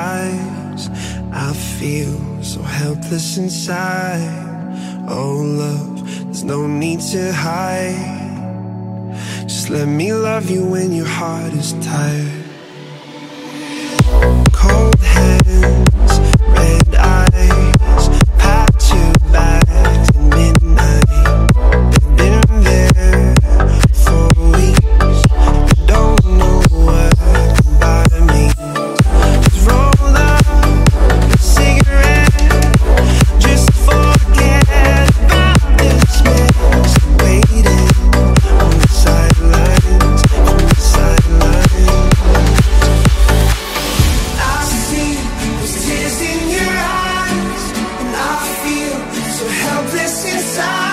eyes. I feel so helpless inside. Oh, love, there's no need to hide. Just let me love you when your heart is tired. side